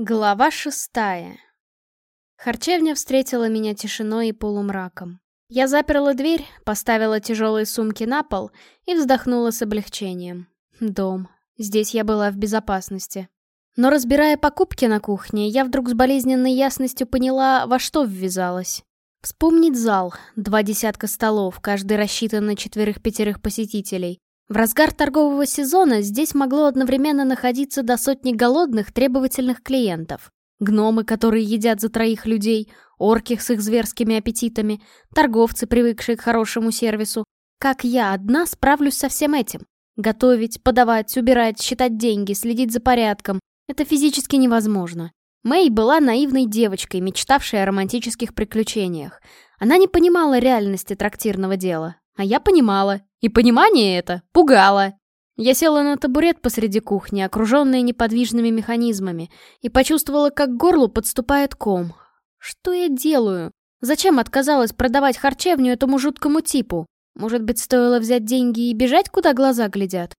Глава шестая. Харчевня встретила меня тишиной и полумраком. Я заперла дверь, поставила тяжелые сумки на пол и вздохнула с облегчением. Дом. Здесь я была в безопасности. Но разбирая покупки на кухне, я вдруг с болезненной ясностью поняла, во что ввязалась. Вспомнить зал, два десятка столов, каждый рассчитан на четверых-пятерых посетителей, в разгар торгового сезона здесь могло одновременно находиться до сотни голодных, требовательных клиентов. Гномы, которые едят за троих людей, орки с их зверскими аппетитами, торговцы, привыкшие к хорошему сервису. Как я одна справлюсь со всем этим? Готовить, подавать, убирать, считать деньги, следить за порядком — это физически невозможно. Мэй была наивной девочкой, мечтавшей о романтических приключениях. Она не понимала реальности трактирного дела, а я понимала. И понимание это пугало. Я села на табурет посреди кухни, окруженная неподвижными механизмами, и почувствовала, как к горлу подступает ком. Что я делаю? Зачем отказалась продавать харчевню этому жуткому типу? Может быть, стоило взять деньги и бежать, куда глаза глядят?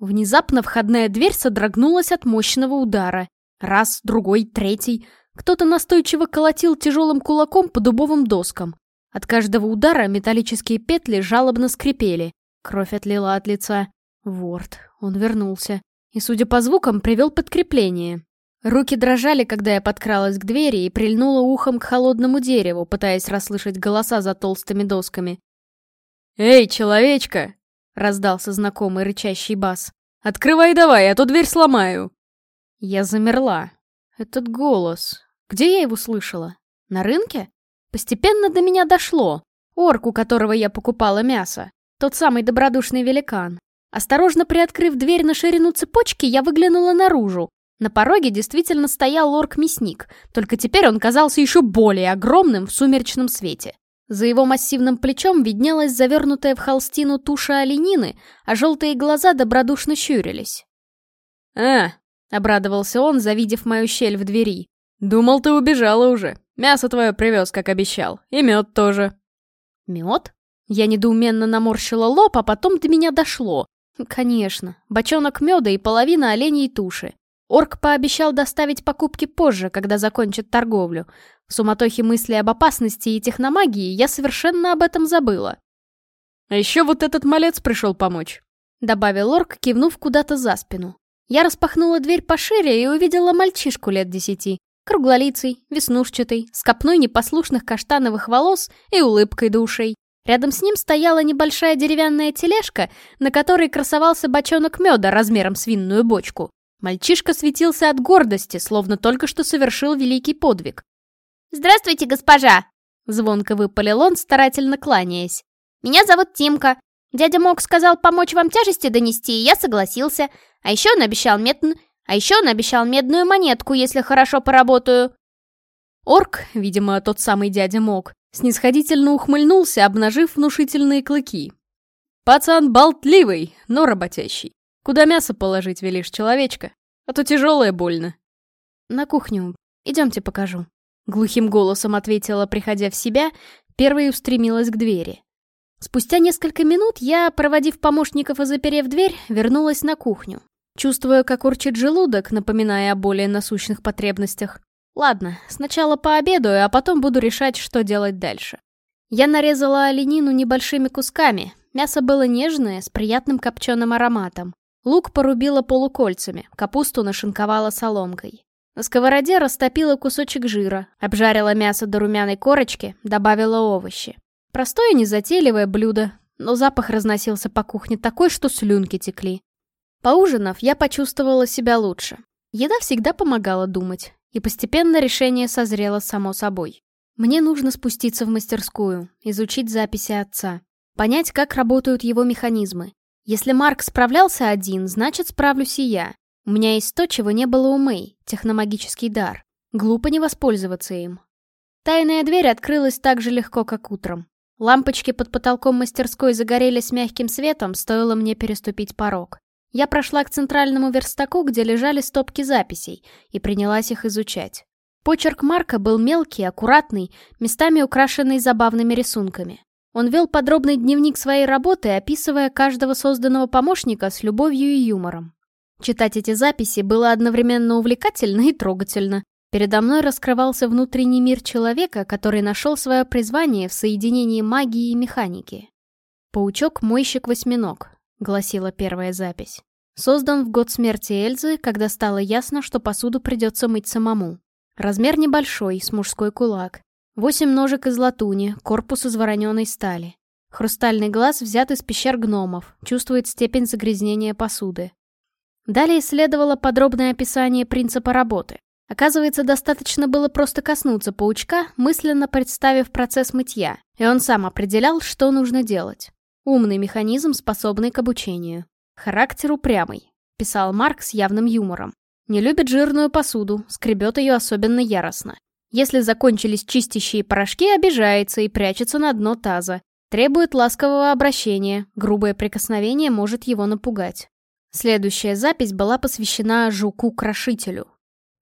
Внезапно входная дверь содрогнулась от мощного удара. Раз, другой, третий. Кто-то настойчиво колотил тяжелым кулаком по дубовым доскам. От каждого удара металлические петли жалобно скрипели. Кровь отлила от лица. Ворд. Он вернулся. И, судя по звукам, привел подкрепление. Руки дрожали, когда я подкралась к двери и прильнула ухом к холодному дереву, пытаясь расслышать голоса за толстыми досками. «Эй, человечка!» — раздался знакомый рычащий бас. «Открывай давай, а то дверь сломаю!» Я замерла. Этот голос... Где я его слышала? На рынке? Постепенно до меня дошло. Орк, у которого я покупала мясо. Тот самый добродушный великан. Осторожно приоткрыв дверь на ширину цепочки, я выглянула наружу. На пороге действительно стоял орк-мясник, только теперь он казался еще более огромным в сумеречном свете. За его массивным плечом виднелась завернутая в холстину туша оленины, а желтые глаза добродушно щурились. «А!» — обрадовался он, завидев мою щель в двери. «Думал, ты убежала уже. Мясо твое привез, как обещал. И мед тоже». «Мед?» Я недоуменно наморщила лоб, а потом до меня дошло. Конечно, бочонок меда и половина оленей туши. Орк пообещал доставить покупки позже, когда закончит торговлю. В суматохе мысли об опасности и техномагии я совершенно об этом забыла. «А еще вот этот малец пришел помочь», — добавил орк, кивнув куда-то за спину. Я распахнула дверь пошире и увидела мальчишку лет десяти. Круглолицый, веснушчатый, с копной непослушных каштановых волос и улыбкой до ушей. Рядом с ним стояла небольшая деревянная тележка, на которой красовался бочонок меда размером с винную бочку. Мальчишка светился от гордости, словно только что совершил великий подвиг. «Здравствуйте, госпожа!» Звонко выпалил он, старательно кланяясь. «Меня зовут Тимка. Дядя Мок сказал помочь вам тяжести донести, и я согласился. А еще он обещал мед... А еще он обещал медную монетку, если хорошо поработаю. Орк, видимо, тот самый дядя Мог, снисходительно ухмыльнулся, обнажив внушительные клыки. «Пацан болтливый, но работящий. Куда мясо положить велишь, человечка? А то тяжелое больно». «На кухню. Идемте покажу». Глухим голосом ответила, приходя в себя, первой устремилась к двери. Спустя несколько минут я, проводив помощников и заперев дверь, вернулась на кухню. Чувствую, как урчит желудок, напоминая о более насущных потребностях. Ладно, сначала пообедаю, а потом буду решать, что делать дальше. Я нарезала оленину небольшими кусками. Мясо было нежное, с приятным копченым ароматом. Лук порубила полукольцами, капусту нашинковала соломкой. На сковороде растопила кусочек жира, обжарила мясо до румяной корочки, добавила овощи. Простое незатейливое блюдо, но запах разносился по кухне такой, что слюнки текли. Поужинав, я почувствовала себя лучше. Еда всегда помогала думать, и постепенно решение созрело само собой. Мне нужно спуститься в мастерскую, изучить записи отца, понять, как работают его механизмы. Если Марк справлялся один, значит справлюсь и я. У меня есть то, чего не было у Мэй, техномагический дар. Глупо не воспользоваться им. Тайная дверь открылась так же легко, как утром. Лампочки под потолком мастерской загорелись мягким светом, стоило мне переступить порог. Я прошла к центральному верстаку, где лежали стопки записей, и принялась их изучать. Почерк Марка был мелкий, аккуратный, местами украшенный забавными рисунками. Он вел подробный дневник своей работы, описывая каждого созданного помощника с любовью и юмором. Читать эти записи было одновременно увлекательно и трогательно. Передо мной раскрывался внутренний мир человека, который нашел свое призвание в соединении магии и механики. «Паучок-мойщик-восьминог», — гласила первая запись. Создан в год смерти Эльзы, когда стало ясно, что посуду придется мыть самому. Размер небольшой, с мужской кулак. Восемь ножек из латуни, корпус из вороненой стали. Хрустальный глаз взят из пещер гномов, чувствует степень загрязнения посуды. Далее следовало подробное описание принципа работы. Оказывается, достаточно было просто коснуться паучка, мысленно представив процесс мытья, и он сам определял, что нужно делать. Умный механизм, способный к обучению. Характер упрямый, писал Марк с явным юмором. Не любит жирную посуду, скребет ее особенно яростно. Если закончились чистящие порошки, обижается и прячется на дно таза. Требует ласкового обращения, грубое прикосновение может его напугать. Следующая запись была посвящена жуку-крошителю.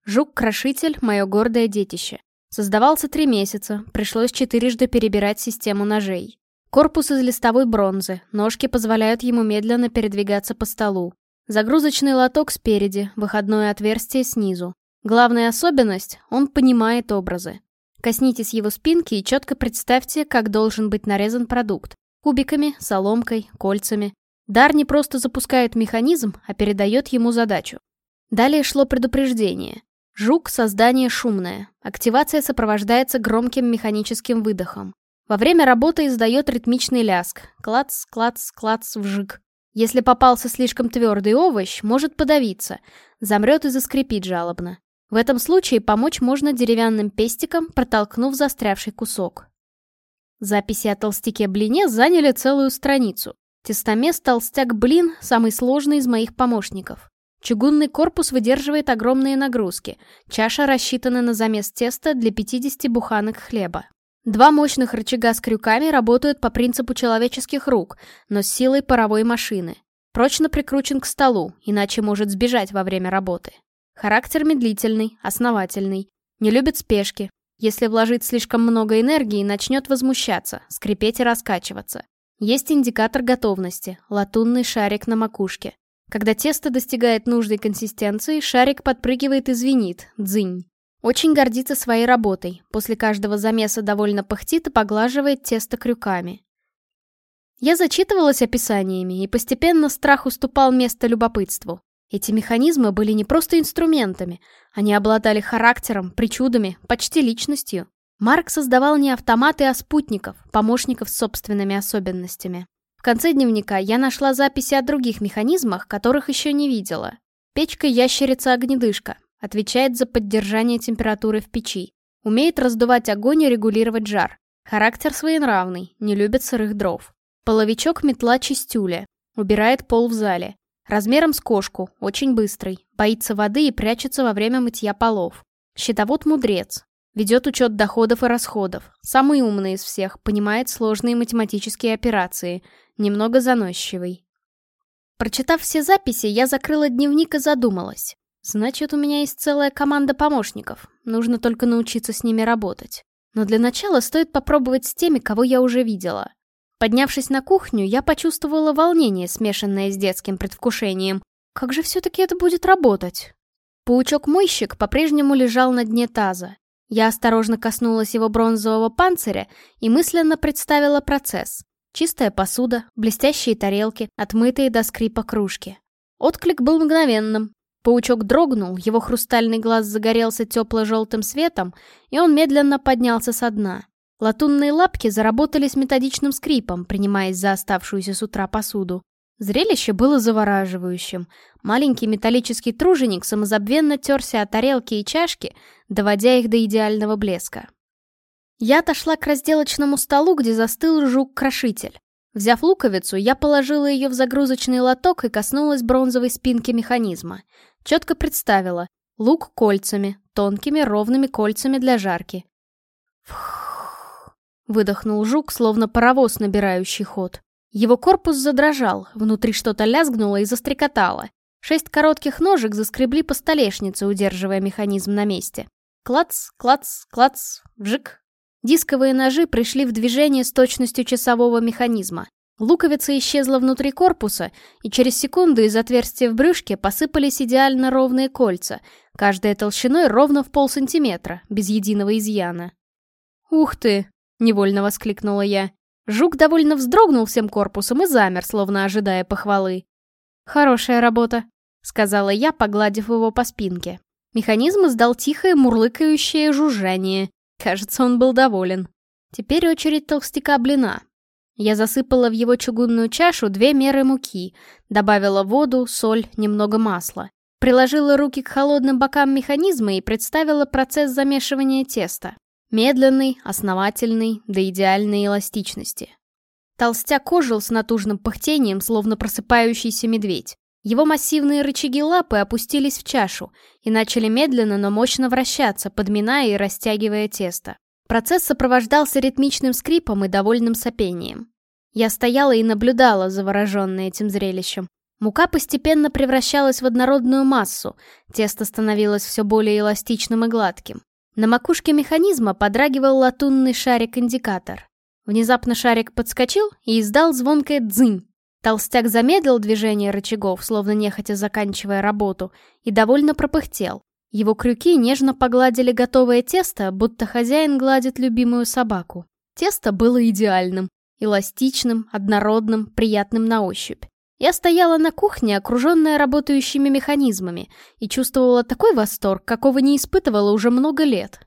Жук-крошитель — мое гордое детище. Создавался три месяца, пришлось четырежды перебирать систему ножей. Корпус из листовой бронзы, ножки позволяют ему медленно передвигаться по столу. Загрузочный лоток спереди, выходное отверстие снизу. Главная особенность — он понимает образы. Коснитесь его спинки и четко представьте, как должен быть нарезан продукт. Кубиками, соломкой, кольцами. Дар не просто запускает механизм, а передает ему задачу. Далее шло предупреждение. Жук — создание шумное. Активация сопровождается громким механическим выдохом. Во время работы издает ритмичный ляск. Клац, клац, клац, вжик. Если попался слишком твердый овощ, может подавиться. Замрет и заскрипит жалобно. В этом случае помочь можно деревянным пестиком, протолкнув застрявший кусок. Записи о толстяке-блине заняли целую страницу. Тестомес толстяк-блин – самый сложный из моих помощников. Чугунный корпус выдерживает огромные нагрузки. Чаша рассчитана на замес теста для 50 буханок хлеба. Два мощных рычага с крюками работают по принципу человеческих рук, но с силой паровой машины. Прочно прикручен к столу, иначе может сбежать во время работы. Характер медлительный, основательный. Не любит спешки. Если вложить слишком много энергии, начнет возмущаться, скрипеть и раскачиваться. Есть индикатор готовности, латунный шарик на макушке. Когда тесто достигает нужной консистенции, шарик подпрыгивает и звенит, дзынь. Очень гордится своей работой, после каждого замеса довольно пыхтит и поглаживает тесто крюками. Я зачитывалась описаниями, и постепенно страх уступал место любопытству. Эти механизмы были не просто инструментами, они обладали характером, причудами, почти личностью. Марк создавал не автоматы, а спутников, помощников с собственными особенностями. В конце дневника я нашла записи о других механизмах, которых еще не видела. Печка-ящерица-огнедышка. Отвечает за поддержание температуры в печи. Умеет раздувать огонь и регулировать жар. Характер своенравный, не любит сырых дров. Половичок-метла-чистюля. Убирает пол в зале. Размером с кошку, очень быстрый. Боится воды и прячется во время мытья полов. Щитовод-мудрец. Ведет учет доходов и расходов. Самый умный из всех, понимает сложные математические операции немного заносчивый. Прочитав все записи, я закрыла дневник и задумалась. Значит, у меня есть целая команда помощников. Нужно только научиться с ними работать. Но для начала стоит попробовать с теми, кого я уже видела. Поднявшись на кухню, я почувствовала волнение, смешанное с детским предвкушением. Как же все-таки это будет работать? Паучок-мойщик по-прежнему лежал на дне таза. Я осторожно коснулась его бронзового панциря и мысленно представила процесс. Чистая посуда, блестящие тарелки, отмытые до скрипа кружки. Отклик был мгновенным. Паучок дрогнул, его хрустальный глаз загорелся тепло-желтым светом, и он медленно поднялся со дна. Латунные лапки заработали с методичным скрипом, принимаясь за оставшуюся с утра посуду. Зрелище было завораживающим. Маленький металлический труженик самозабвенно терся о тарелки и чашки, доводя их до идеального блеска. Я отошла к разделочному столу, где застыл жук-крошитель. Взяв луковицу, я положила ее в загрузочный лоток и коснулась бронзовой спинки механизма. Четко представила. Лук кольцами, тонкими ровными кольцами для жарки. Фух. Выдохнул жук, словно паровоз, набирающий ход. Его корпус задрожал, внутри что-то лязгнуло и застрекотало. Шесть коротких ножек заскребли по столешнице, удерживая механизм на месте. Клац, клац, клац, вжик, Дисковые ножи пришли в движение с точностью часового механизма. Луковица исчезла внутри корпуса, и через секунду из отверстия в брюшке посыпались идеально ровные кольца, каждая толщиной ровно в полсантиметра, без единого изъяна. «Ух ты!» — невольно воскликнула я. Жук довольно вздрогнул всем корпусом и замер, словно ожидая похвалы. «Хорошая работа», — сказала я, погладив его по спинке. Механизм издал тихое мурлыкающее жужжание. Кажется, он был доволен. Теперь очередь толстяка блина. Я засыпала в его чугунную чашу две меры муки, добавила воду, соль, немного масла. Приложила руки к холодным бокам механизма и представила процесс замешивания теста. Медленный, основательный, до идеальной эластичности. Толстяк ожил с натужным пыхтением, словно просыпающийся медведь. Его массивные рычаги лапы опустились в чашу и начали медленно, но мощно вращаться, подминая и растягивая тесто. Процесс сопровождался ритмичным скрипом и довольным сопением. Я стояла и наблюдала, завороженная этим зрелищем. Мука постепенно превращалась в однородную массу, тесто становилось все более эластичным и гладким. На макушке механизма подрагивал латунный шарик-индикатор. Внезапно шарик подскочил и издал звонкое «дзынь». Толстяк замедлил движение рычагов, словно нехотя заканчивая работу, и довольно пропыхтел. Его крюки нежно погладили готовое тесто, будто хозяин гладит любимую собаку. Тесто было идеальным, эластичным, однородным, приятным на ощупь. Я стояла на кухне, окруженная работающими механизмами, и чувствовала такой восторг, какого не испытывала уже много лет.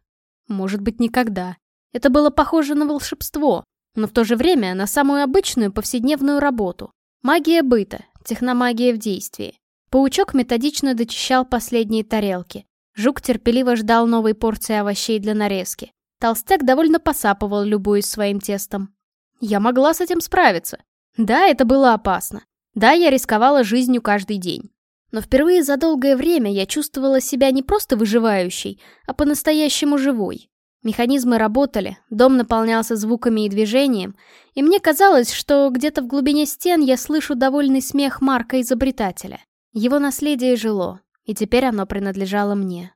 Может быть, никогда. Это было похоже на волшебство, но в то же время на самую обычную повседневную работу. Магия быта, техномагия в действии. Паучок методично дочищал последние тарелки. Жук терпеливо ждал новой порции овощей для нарезки. Толстяк довольно посапывал, любуясь своим тестом. Я могла с этим справиться. Да, это было опасно. Да, я рисковала жизнью каждый день. Но впервые за долгое время я чувствовала себя не просто выживающей, а по-настоящему живой. Механизмы работали, дом наполнялся звуками и движением, и мне казалось, что где-то в глубине стен я слышу довольный смех Марка-изобретателя. Его наследие жило, и теперь оно принадлежало мне.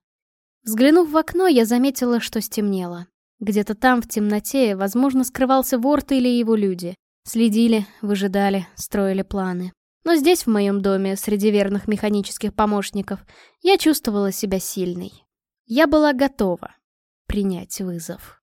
Взглянув в окно, я заметила, что стемнело. Где-то там, в темноте, возможно, скрывался Ворт или его люди. Следили, выжидали, строили планы. Но здесь, в моем доме, среди верных механических помощников, я чувствовала себя сильной. Я была готова принять вызов.